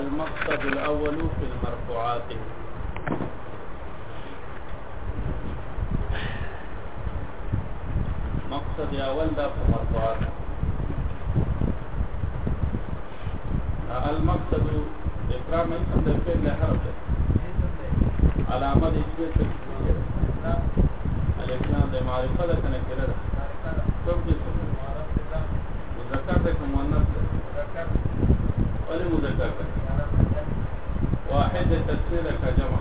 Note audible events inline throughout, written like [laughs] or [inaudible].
المقصد الأول في المرفوعات مقصد اول ده في المرفوعات المقصد إكرام الحمد لله فعل على حرف ده علامه د اسم معرفه ده کنه كم ده مذكرتك مؤنث واحد تفصيل كجمع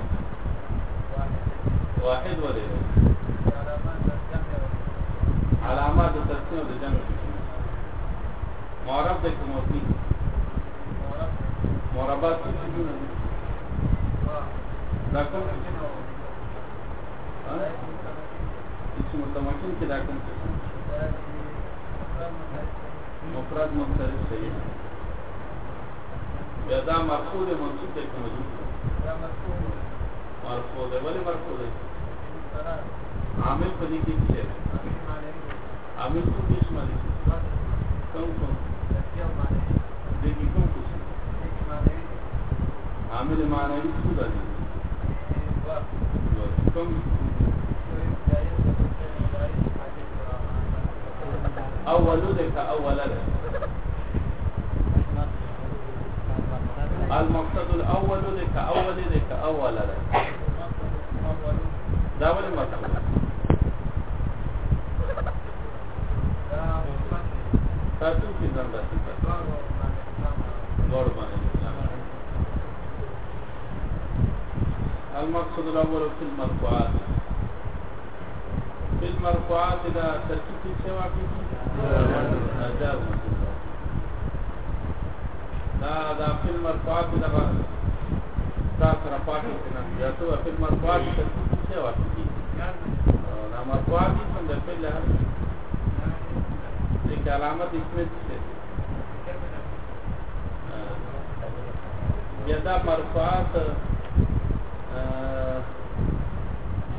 واحد ولي علامات التفصيل والجمع معرب ده كموتي معربات كموتي دا کوم چې متمکن کې دا کوم مفرد مختلف شي یا دا مرفوع دی منصوب دی کوم دا مرفوع دی مرفوع دی ولی مرفوع دی عامل په دې کې څه دی عامل څه قسم دی کوم کوم دې کې کوم قسم عامل معنوي څه دی کوم اولو دې کا اوله ده المقصد الاول دې كاول دې كاول ده دا ولې مطلب تاسو کې ځان راځي غور باندې المقصد الاول في المرفوعات في المرفوعات اذا ترتيب سواء في اداب دا دا في المرفوعات دغه دا سره پاتې کنه یا ته في المرفوعات څه واکې دا مرفوعات څنګه په لحاظ د علامات اسمه څه یا دا مرفوعات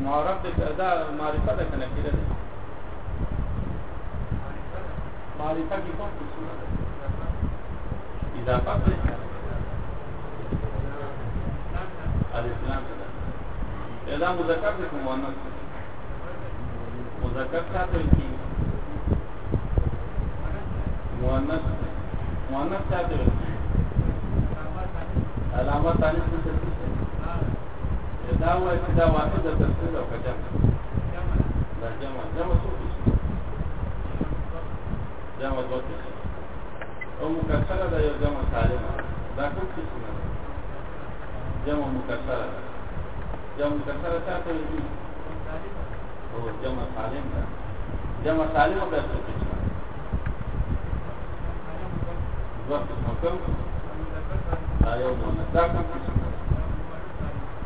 معرف د دا معرفت کنه کېده معرفت کې کوم څه نه اضافه کړئ الاسلام ده دا مذکر دی کوم مؤنث مذکر څه ته کی مؤنث مؤنث څه ته علامه ثاني څه ته دا وایي چې دا واحد د تفصیل او کجا جمع جمع څه دي جمع دوه او مکسره ده یو جمع سالمه دا کوم قسمه ده جمع مکسره ده جمع مکسره چا ته ویل او جمع سالم ده جمع سالمه به څه قسمه دوه قسمه کوم دا یو مؤنث دا کوم قسمه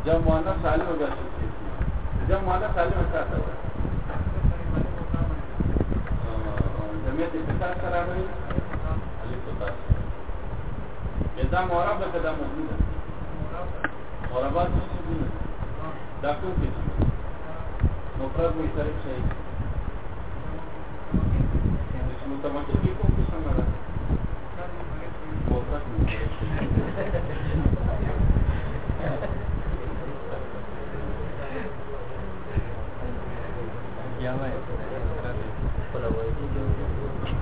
جمع مؤنث سالمه به څه قسمه جمع مؤنث سالمه چا ته ویل جمعیت اتفاق سره راغلی صفت اذا معرب ده كده موجود معربات موجودة ده كل كده مفرد مشترك شيء مش متمكن بيكون في سمرة مفرد مشترك شيء يا ما يا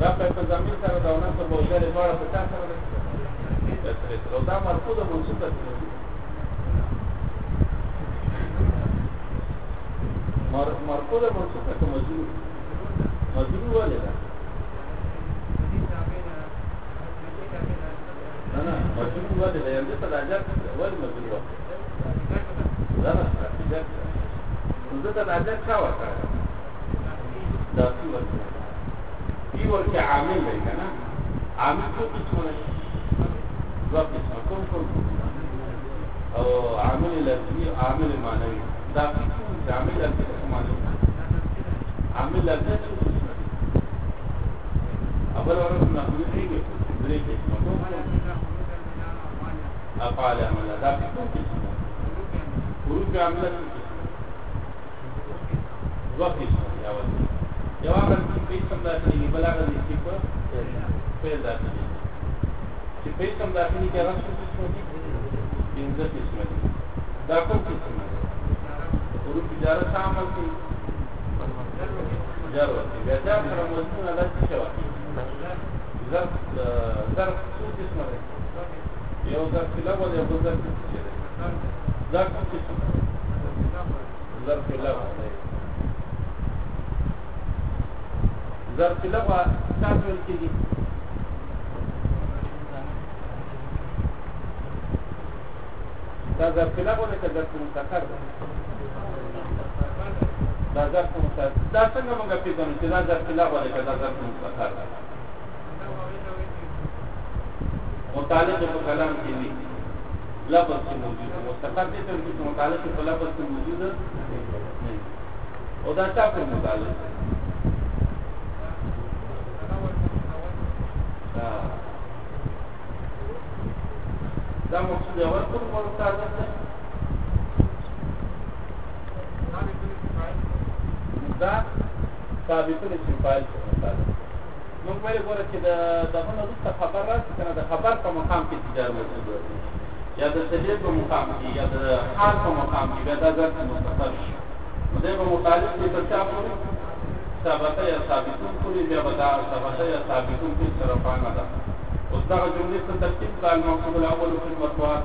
رفع په ضمیر سره دا ونه په موجوده لپاره په تاسو سره ده دا مرفوضه منصوبه ده مرفوضه منصوبه ته مجرور مجرور ولې ده نه نه مجرور ولې ده یعنی ته راځه ولې مجرور نه نه راځه نو ته راځه څه وکړه دا څه وکړه دی ورته عامل دی کنه عامل څه قسمونه دوه قسمه کوم کوم او عامل لفظي عامل معنوي دا قسم عامل لفظي معنوي عامل لفظي اول ورته نحوي دی درې قسمه کوم افعال عمل دا کوم قسم حروف عامل دوه قسمه یا وځي یو هغه فعل کم داخلي بل هغه د اسم په فعل داخلي چې فعل کم داخلي کې راځي څه څه دي پنځه قسمه دي دا کوم قسمه ده ورو تجارت څه عمل کوي جر وتی بیا دا سره مضمون ادا څه وایي ظرف ظرف څه قسمه ده یو ظرف الاول یو ظرف څه ده ظرف څه ظرف الاول ظرف لغوه تاسو ول کېږي دا ظرف لغوه نه کده ظرف مستقر ده دا ظرف مستقر دا څنګه موږ پیژنو چې دا ظرف لغوه نه کده ظرف مستقر ده متعلق په کلام کې دی لفظ کې موجود مستقر دي تر کې متعلق په لفظ کې موجود نه او دا څه په متعلق دا مقصود اول کوم په تعلق ده دا ثابت نه شي فایل نو موږ ویل چې دا دغه نو څه خبر راځي کنه د خبر په مقام کې تجارت موجود یا د سجې په مقام کې یا د حال په مقام کې دا ځکه مستقل شي نو دا په مطالعه کې تر څه ثابته یا ثابتون کلی بیا بدا ثابته یا ثابتون کس طرفان دا اوس دا جملې څخه ترتیب کړه المقصود الاول فی المطوعات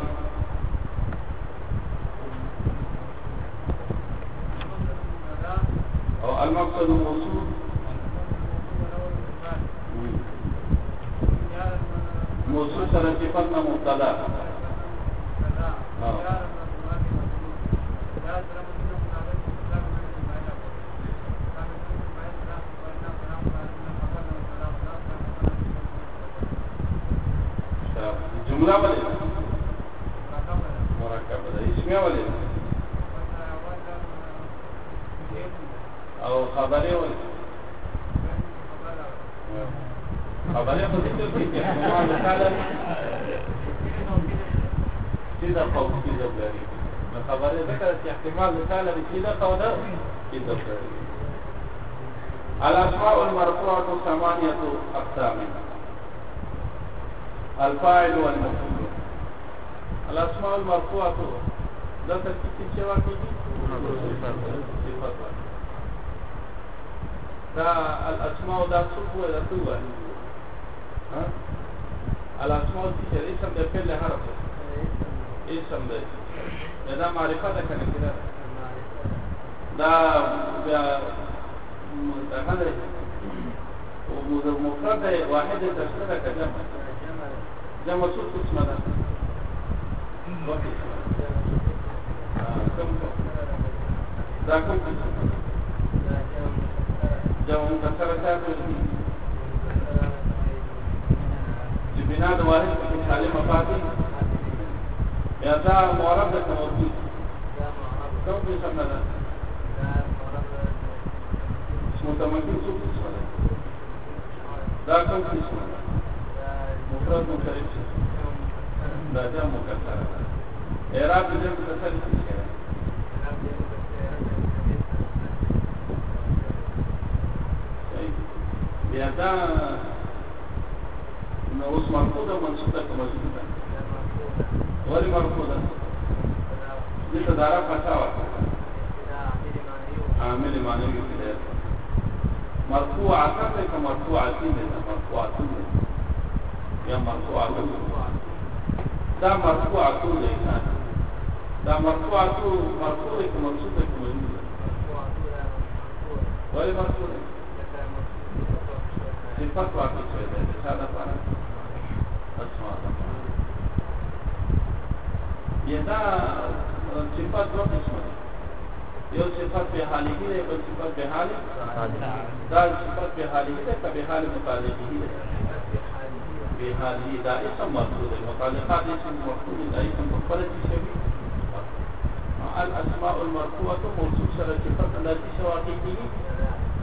او المقصد الموصول موصول سره صفت نه مبتدا پورا بلې مرکب ده اسمه ولې او خبره ولې خبره په دې کې چې دا قوم کې ځبري نو خبره ده چې احتمال مثال به دا قوم ده کې ځبري الاسماء المرفوعه ثمانيه اقسام الفاعل والمفعول الاسماء المرفوعه دا ترکیب چې واکېږي صفات دا الاسماء دا څه وایي دا څه وایي ها الاسماء چې اسم د فعل حرف اسم دی دا معرفه ده کنه کړه دا بیا متحده او مفرد واحد تشکیل کړه ده مسؤول قسم ده دا کوم جو مکسره تاسو چې بنا د واحد په حاله مفاتن یا دا معرب د توضیح کوم قسم ده متمکن څه قسم ده دا کوم قسم ده تکرار مختلف دا جمع مکسر اعراب دې مکسر څه بیا دا نو اوس مرکو ده منصوبه کوم څه ده ولی مرکو ده دې ته دارا پتا و عامل معنی کې ده مرکو عقب کوم مرکو عتیمه مرکو عتیمه یا مرفوعه دا مرفوعه ټول نه دا مرفوعه ټول مرفوعه کې منصوبه کې منصوبه ولی مرفوعه صفات واقع شوی دی ساده پاره اسماء یا دا صفات واقع شوی یو صفات به حالګی دی بل صفات به حال دا صفات به حالګی دی په حال مطابقی دی بهذه لا اسم مفعول هذا اسم مرفوض لا اسم مفعول شبيه الاسماء المرفوعه موصول سره صفت التي شواکی کی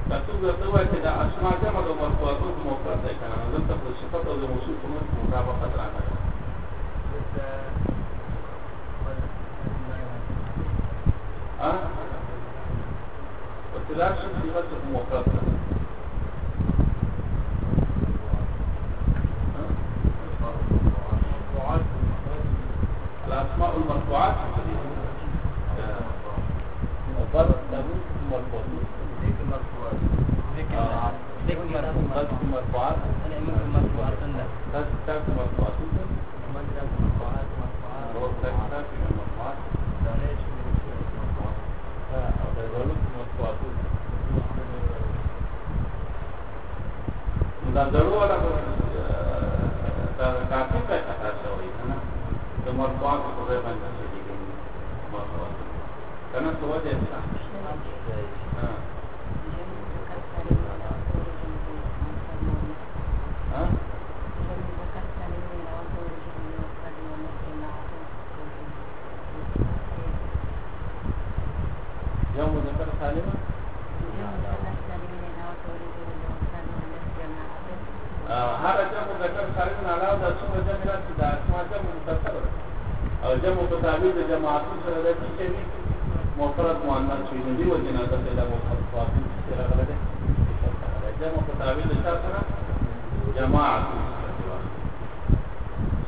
تاسو ورته وایي اسماء جمع د مرفوعه او موقعه ده کنه دلته په صفت او موصول کومه مطابقت راغله اه وتلاش صفت موقعه الدعاء في الحديث الضرب التابوت ثم القوت ذكر مرفوعات ذكر مرفوعات ذكر مرفوعات انا امام مرفوعات سنه تذكر مرفوعات سنه مجرى مرفوعات مرفوعات هو تذكر مرفوعات لا ليش مرفوعات فالضرب مرفوعات سنه مدرجه ولا زما دعا په خدای باندې کېږي کنه څه وجه ده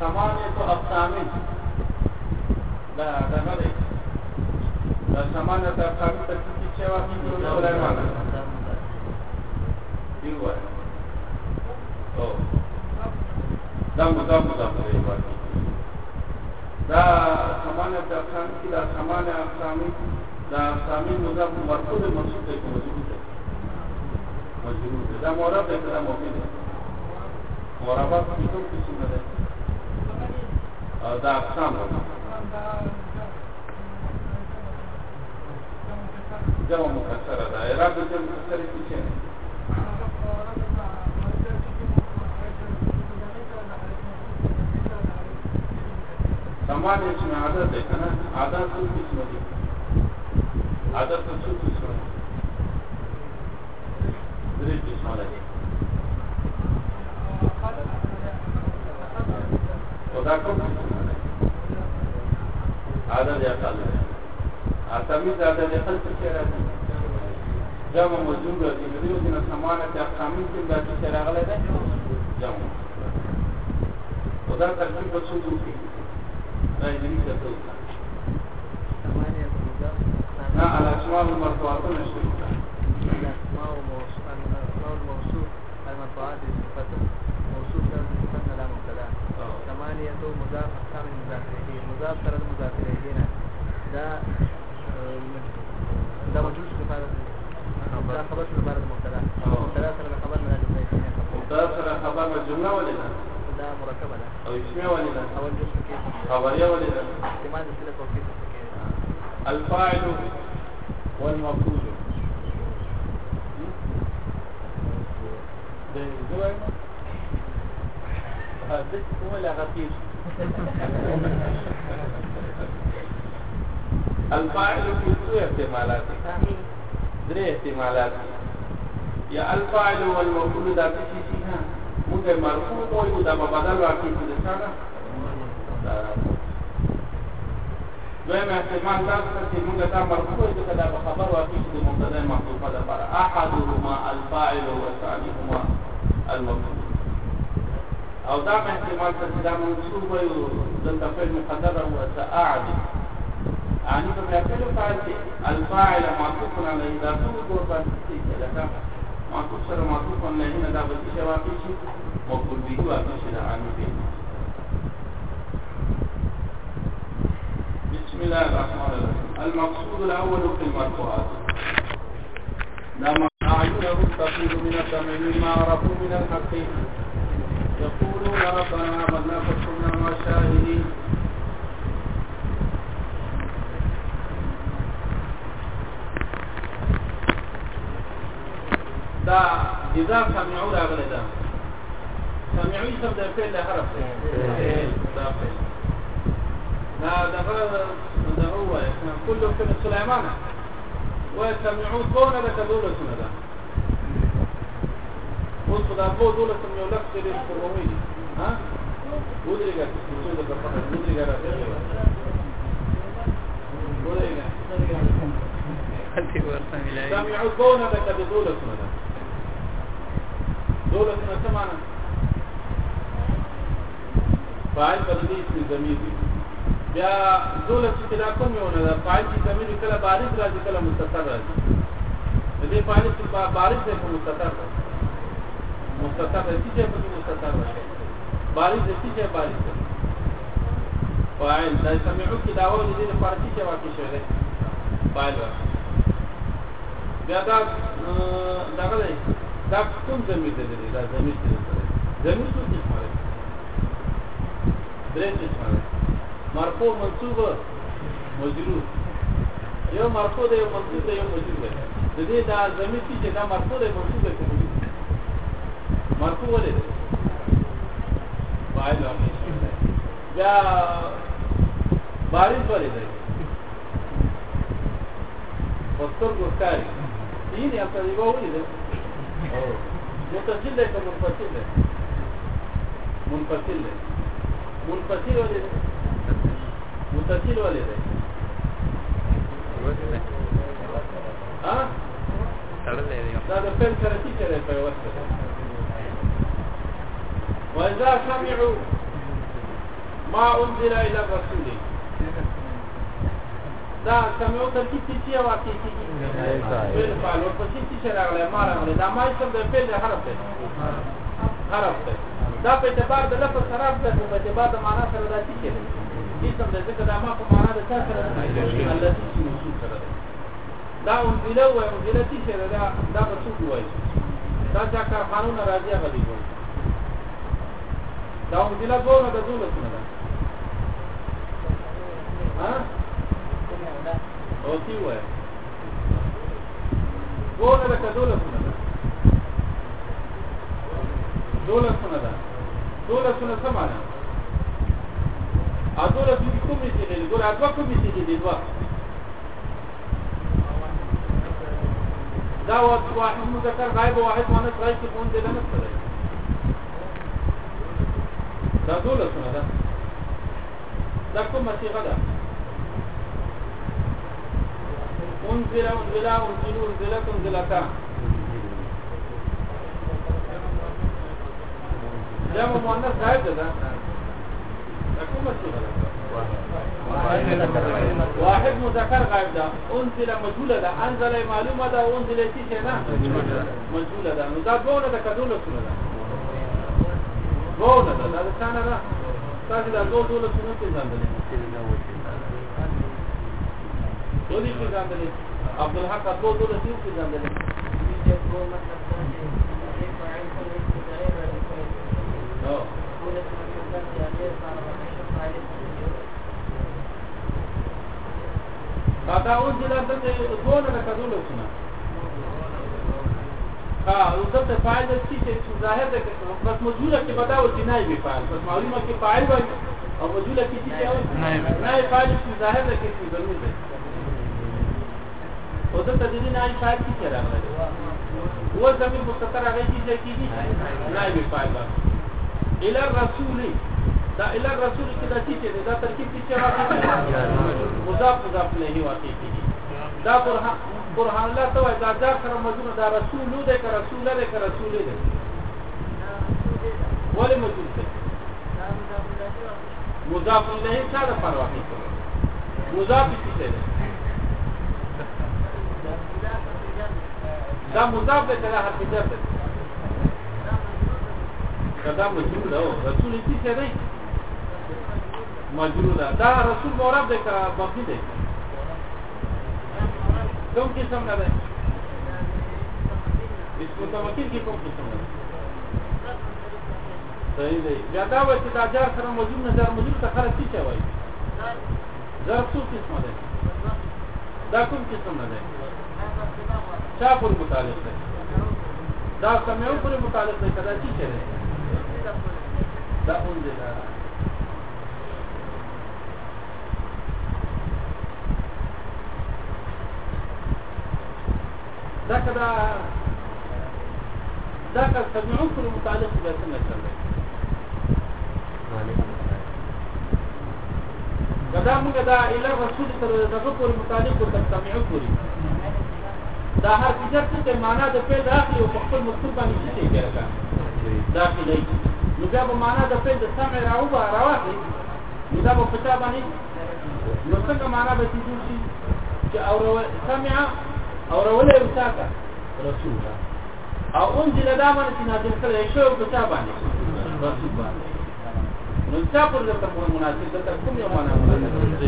ثمانية أقسامين لا هذا ما ليس لا ثمانية أقسام تكتب شوا في كل سليمان ديوا أو دم دم دم ديوا دا ثمانية أقسام كلا ثمانية أقسام دا أقسامين مضاف مرفوض منصوب تكون موجود موجود دا مراد دا مفيد مرابط في كل سنة دا اقسام جمع مکسر دا اعراب جمع مکسر کې څه سمان اسم عادت ہے نا عادت کس قسم دی عادت کس قسم تمیز عدد خلق سره جمع موجود دی د دې د سمانه اقسامی کې د څه راغله ده جمع ودا ترکیب په څو ډول کې دا یې نه څه ته نه على اسماء المرفوعات نشته اسماء الموصوف المرفوعات صفات موصوف له صفات لا مبتدا ثمانيه مضاف اقسام المضاف اليه مضاف ترى المضاف اليه دا دا مجوز لپاره دا خبر شو لپاره مبتدا مبتدا سره خبر نه راځي مبتدا سره خبر ما جمله ولې نه دا مرکبه ده او اسمه ولې نه اول جزء کې خبريه ولې نه استعمال سره توکید الفاعل والمفعول ده زوایمه هذا هو لغتيش [laughs] الفاعل کې څو احتمالات دي درې احتمالات یا الفاعل والمفعول دا څه شي نه موږ مرفوع وایو دا په بدل راکې چې څنګه دویم احتمال دا چې موږ دا مرفوع دي کله په خبر واقع چې مبتدا محذوفه ده پر احدهما الفاعل وثانيهما المفعول او دا احتمال چې دا منصوب وي دلته فعل مقدر او ساعد اني يعني بذاكر فاعل إيه؟ الفاعل معطوف إيه؟ على اضافه وربع كده معطوف سره معطوف على هنا ده بس شباب شيء مقبول بيجوا عشان اني فيه بسم الله الرحمن الرحيم المقصود الاول في المرفوعات لما اعينهم تفيض من الدم مما عرفوا من الحق يقولون ربنا آمنا فاكتبنا مع الشاهدين دا اذا سمعوا لا ده سمعوا سم د فعل حرف دا دا دا هو كل فعل سليمان وسمعوا كون ده دوله سنه ده اوس دا په دوله سم یو لفظ دې قروي ها ودرګه څه د په ودرګه راځي ودرګه ودرګه سمعوا كونه ده كذول سنه دولتونه څه معنا فاعل بدلی اسم ضمیر دی بیا دولت چې دا کوم یو نه فاعل چې ضمیر کله بارز راځي کله مستتر راځي دې فاعل چې بارز دی کوم مستتر مستتر دې چې په مستتر راځي بارز دې چې بارز دی فاعل دا سمعو کې دا ول دې لپاره چې واقع شوی دی فاعل بیا دا دغه Taktım zemir dedi daha zemir dedi. Zemir su ismari. Direkt ismari. Marfu mansub majrur. یو مرفوع دی یو منصوب دی یو مجرور دی د دې دا زمي چې دا مرفوع دی منصوب دی مرفوع ولې دی فاعل یا بارز ولې دی پستر ګوتاري دین یا په یو ولې دی متصل دی که منفصل دی منفصل دی منفصل ولې دی متصل ولې دی ها تړلې دی دا د فن سره چې لري په واسطه وإذا سمعوا ما أنزل إلى الرسول دا کمیو ترکیب چې یو واقع کیږي فعل فعل ورپسې چې راغله ما راغله دا ما څه د فعل حرف دی حرف دی دا په اعتبار د لفظ حرف دی په اعتبار د معنا سره دا چې کېږي اسم د ذکر ما په معنا د څه سره الله چې موصول سره دا انزل او انزل چې دا دا په څه وایي دا چې کارخانو ناراضي غلي دا انزل ګورنه د دولت نه ده ها غوطي وای ګوره لکه دولسونه ده دولسونه ده دولسونه څه معنا ا دولسونه کومې چې دي ګوره اته کومې چې دي دوا دا واحد مذکر غایب واحد مؤنث غایب کې کون دي نه ستړي دا دولسونه ده دا کومه صيغه ده انزل انزل انزل انزلت انزلتا جمع مؤنث غائب ده تكون مسؤول واحد مذكر غائب ده انزل مجهول ده انزل معلومه ده وانزل شيء نه مجهول ده نو دا دونه ده کدول سره ده دونه ده دا څنګه ده تاسو دا دونه سره څنګه ځندل ټولې پیژندلې عبدالحق ټول ټول دې پیژندلې دا اوس دلته ټول نه کډول وسنه ها او دلته فاعل څه چې ظاهر ده چې بس موجوده کې بداو چې نه وي فاعل بس معلومه کې فاعل وي او موجوده کې چې نه نه فاعل ظاهر ده کې ضروري ده او د تدلیل نه ای فایده کی راغله و زمي مستتر هغه چې کیږي نه ای فایده الى الرسول دا الى الرسول کې دا چې دا ترکیب چې راځي مضاف مضاف نه هی واقع کیږي دا برهان برهان الله ته دا ځار سره مزونه دا رسول دی که رسول دی که رسول دی ولی مزون دی مضاف الله تعالی پر واقع کیږي مضاف څه دی دا مضاف ده کله حرف جر ده دا مجرور ده رسول کی څه ده مجرور ده دا رسول مورب ده کله باقی ده کوم قسم نه ده اسم متمکن کې کوم قسم نه صحیح دی بیا دا و چې دا جار سره موجود نه جار موجود ته خرج څه وایي ضرب څو قسم ده دا کوم قسم نه ده چا پورې متعلق دی دا سمېو پورې متعلق دی کدا چی چره دا اون دی دا کدا دا کدا سمېو پورې متعلق دی څنګه چره کدا موږ دا اله رسول سره دغه پورې متعلق او تسمعو پورې دا هر کیدر څه معنا د فعل اخلي او خپل مطلب باندې څه دی ګرګه داخلي نو دا به معنا د فعل د سمع راو به راوخلي نو دا به پتا باندې نو څنګه معنا به تجور شي چې او سمع او رولې وساکه رسول او انزل دا باندې چې نازل کړی شو پتا باندې رسول باندې نو څه پر دې ته مناسب ده کوم یو معنا مناسب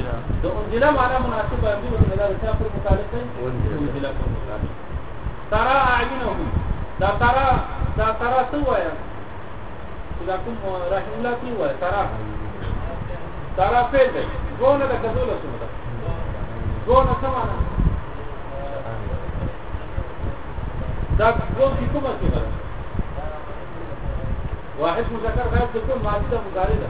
وانزلا معنا مناسبه يميل الى الكاف المخالف وانزلا ترى اعينهم دا ترى دا ترى سوايا دا کوم رحم الله کی وای ترى ترى فعل دی ګونه د کذول سره ده ګونه سمانه دا ګون کی کومه څه ده واحد مذکر غیر ذکر ماضی ده مضارع ده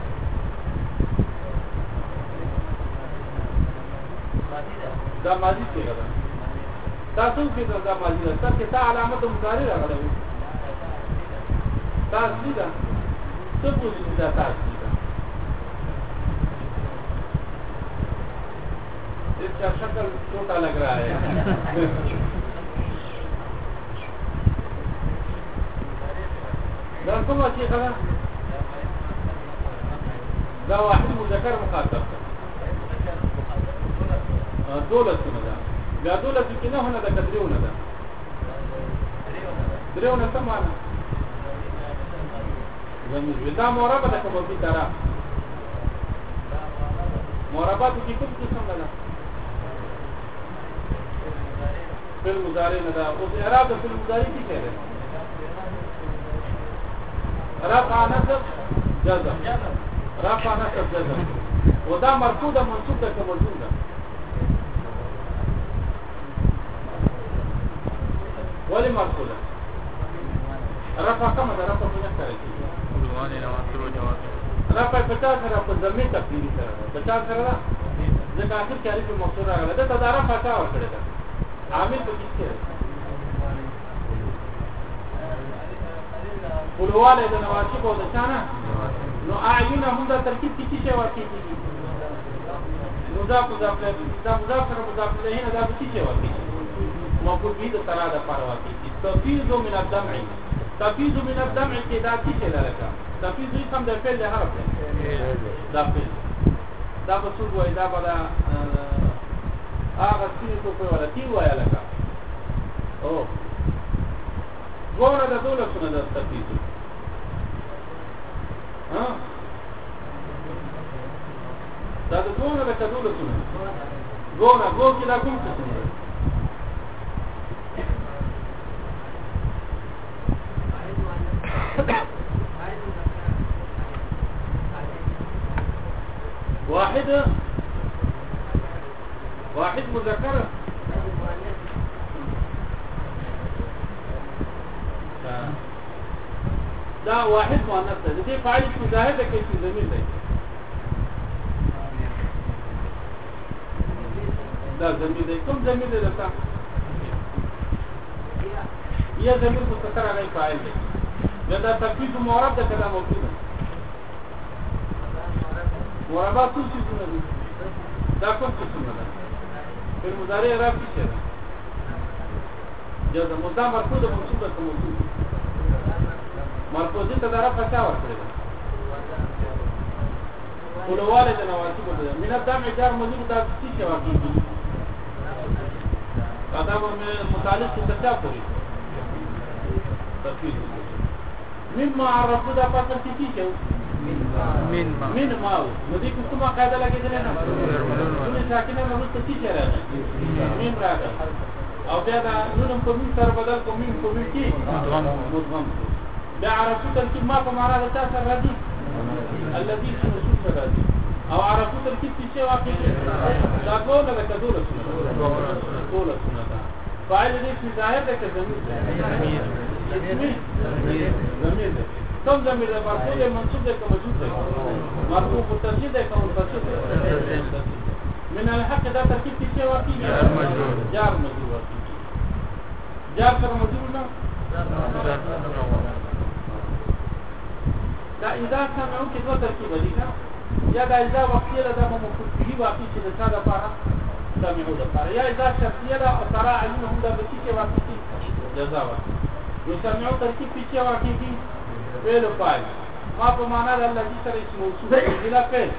دا ماضی څنګه ده دا څنګه دا ماضی ده تر کې تا علامه مضارع راغله دا اصلي ده څه بولی دا تاسو इसका शक्ल छोटा लग रहा है دركم شيخنا لا واحد مذكر مقدم دولتونه ده دا دولت کې نه هنه ده کدرونه ده درونه څه معنا ونیزویلا مربع ده کومه دي طرف مربع کې کوم څه څنګه فعل مضارع نه ده اوس اعراب د فعل مضارع کې څه ده رفع نصب جزم رفع نصب جزم ودا مرفوع ده منصوب ده که موجود ده ولی مرفوع ده رفع کم ده رفع په نه سره کیږي عنوان له مصدر جواب رفع په تاسو سره په ضمیر تفصیلی سره په تاسو سره ځکه اخر کې الف مصدر راغله دا تدارک فتا ورکړه ده عامل په کې څه ولواله د نواشق او د چانه نو اعینه هم دا ترکیب کې څه واقع کیږي مضاف مضاف له مضاف سره مضاف له نه دا څه واقع کیږي مقبول دي د تنا د پروا کې تفیض من الدمع تفیض من الدمع کې دا څه شی لرکا تفیض یې سم د فعل حرف دا فعل دا په څو وای دا بلا هغه څه ته په ولا تی وای لکا او ګوره د دوله سره د تفیض ها دا د دوله د کډوله سره ګوره ګوره دا کوم څه واحدة واحد مذكرة لا واحد مؤنثة دي فاعل مشاهدة كيف زميل ده لا زميل ده كم زميل ده بتاع يا زميل مستقر عليه فاعل ده ده تکلیف معرب ده کلام موجوده مربع کوم څه دی دا کوم څه دی پر مضارع را کیږي دا د مضارع مرکو د منصوب ته موجود مرکو دې ته درا پچا ورکړي ولواله د نواسب ده من دا معیار موجود دا څه شي واقعي دا به متعلق څه ته کوي مما عرفو دا پاتر سی چی شو من ما من ما نو دې کومه قاعده لګیدلې نه نو ساکنه نو څه چی شره من راغله او بیا دا نو په مين سره بدل کوم مين کوم کی مدغم دا عرفو ترکیب ما په معنا د تاسو راځي الذي رسول راځي او عرفو ترکیب چې واقع دا ګوره د کدو رسول ټول سنت فاعل دې ظاهر ده که زمير کوم ضمیر ده مرفوع ده منصوب ده که موجود ده مرفوع متصل ده که منفصل ده من الحق دا ترکیب کې څه واقعي جار مجرور جار مجرور واقعي جار سره مجرور نه دا اذا سمعو کې دوه ترکیب دي نه یا دا اذا وقتي له دا مفعول به واقعي چې دا دا پاره سمعو دا پاره یا اذا شرطيه له او ترى انهم دا به کې واقعي جزاء واقعي یسمعو ترکیب پیچه واقع دی فعل و فاعل ما په معنا د الله دې سره اسم موصول دی لا فعل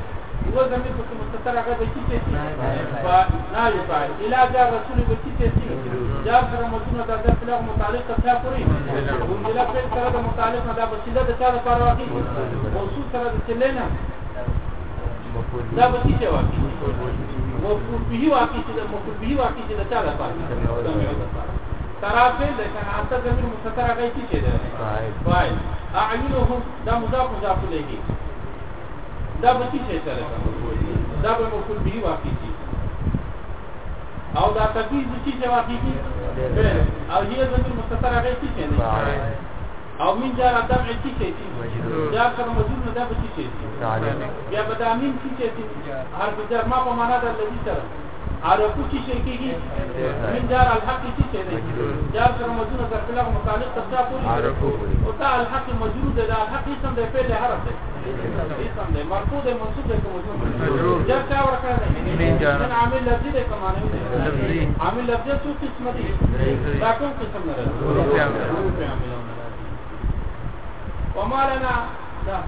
یو زمي په مستتر هغه به چې نه یو فاعل الا جاء رسول به چې جاء سره مضمون د ځان په متعلق څه پوری هم الا فعل سره د متعلق نه د بسیده د چا لپاره واقع موصول سره د چلنه دا به چې واقع موصول به واقع چې د موصول به واقع چې د چا لپاره ترى فعل ده كان عسى ضمير مستتر هغه کی کېده فاعل اعينهم ده مضاف مضاف الیه ده به کی شي سره ده به مفعول به واقع شي او دا تکلیف د چی جواب کیږي او هي ضمیر مستتر هغه کی کېده او من جار ادم چی شي دا سره موجود نه ده به چی شي بیا به د امین چی شي هر بجر ما په معنا د لذي سره عارفو چې شي کېږي من دار الحق چې څه دی دار سره مزونه تر کله متعلق تر څه پورې عارفو او تا الحق موجود دی دا حق سم دی په لهر څه سم دی مرفوع دی منصوب دی کوم موجود دا څه ورکړه دی من عامل لفظي دی کوم معنی دی عامل لفظي څه قسم دی دا کوم قسم نه دی وما لنا دا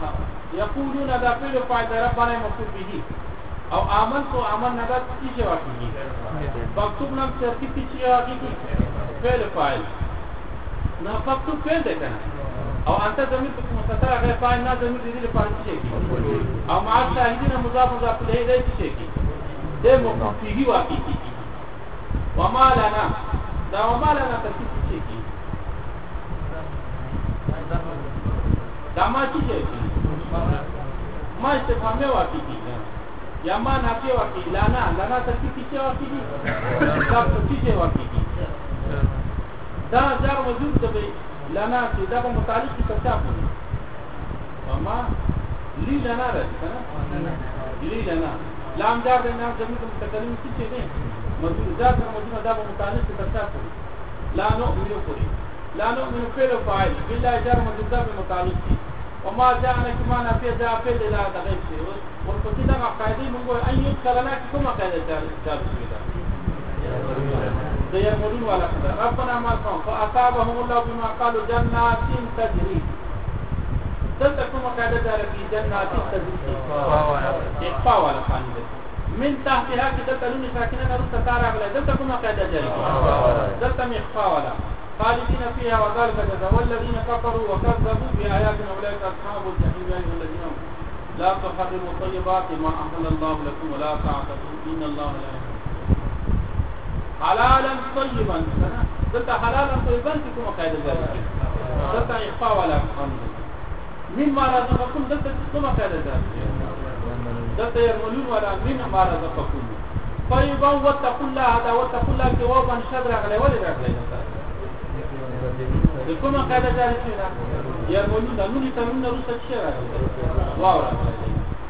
يقولون ذا فعل فاعل ربنا مفعول به او عمل تو عمل نگات پیچھے واقعی کی مکتوب نام سے کی پیچھے واقعی کی فعل فاعل نا مکتوب فعل دیتا ہے او انت ضمیر په مستتر هغه فاعل نه ضمیر دې لپاره څه کی او مع شاهدین مضاف مضاف له دې څه کی دې مفیه واقعی کی وما لنا دا وما لنا ترکیب څه کی دا ما څه کی ما استفهامه واقعی کی Yama nafiye wakili. Lana. Lana tatiki çe wakili. Kitap tatiki çe wakili. دا جار وجود د لنا چې دا په متعلق کې څه کوي اما لی لنا راځي لی لنا لام جار د نام زمي کوم تکلم څه چي نه مزور ذات سره مزور دا په متعلق کې څه کوي لا نو مینو کوي لا نو مینو فعل فاعل بلا جار مزور ذات په متعلق کې وما جاءنا كما نفي جاء فعل الى دغه شي ورپسې دا قاعده موږ ايو کلمه کومه قاعده جواب شوې ده د یمولون والا ربنا ما كان فاصابهم الله بما قالوا جنات تجري دلته کومه قاعده ده في جنات تجري اقفا ولا قاعده من تحتها کې دلته لوني ساکنه راځي تارا غلې دلته کومه قاعده ده دلته مخفا والا خالدين فيها وذلك جزاء والذين كفروا وكذبوا بآياتنا أولئك أصحاب الجحيم يا أيها الذين آمنوا لا تحرموا طيبات ما أحل الله لكم ولا تعتدوا إن الله لا يحب حلالا طيبا قلت حلالا طيبا تكون قيد ذلك قلت إخفاء ولا مما رزقكم قلت تكون قيد ذلك قلت يرملون ولا من ما رزقكم طيبا واتقوا الله هذا واتقوا الله جوابا شد رغلي ولي رغلي کومه قاعده جاري شوه یا مولود نور تمرین روسه شوه واورا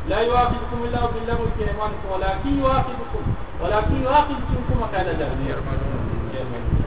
لا يواخذكم الله باللغو في ايمانكم ولكن يواخذكم ولكن يواخذكم كما قال ذلك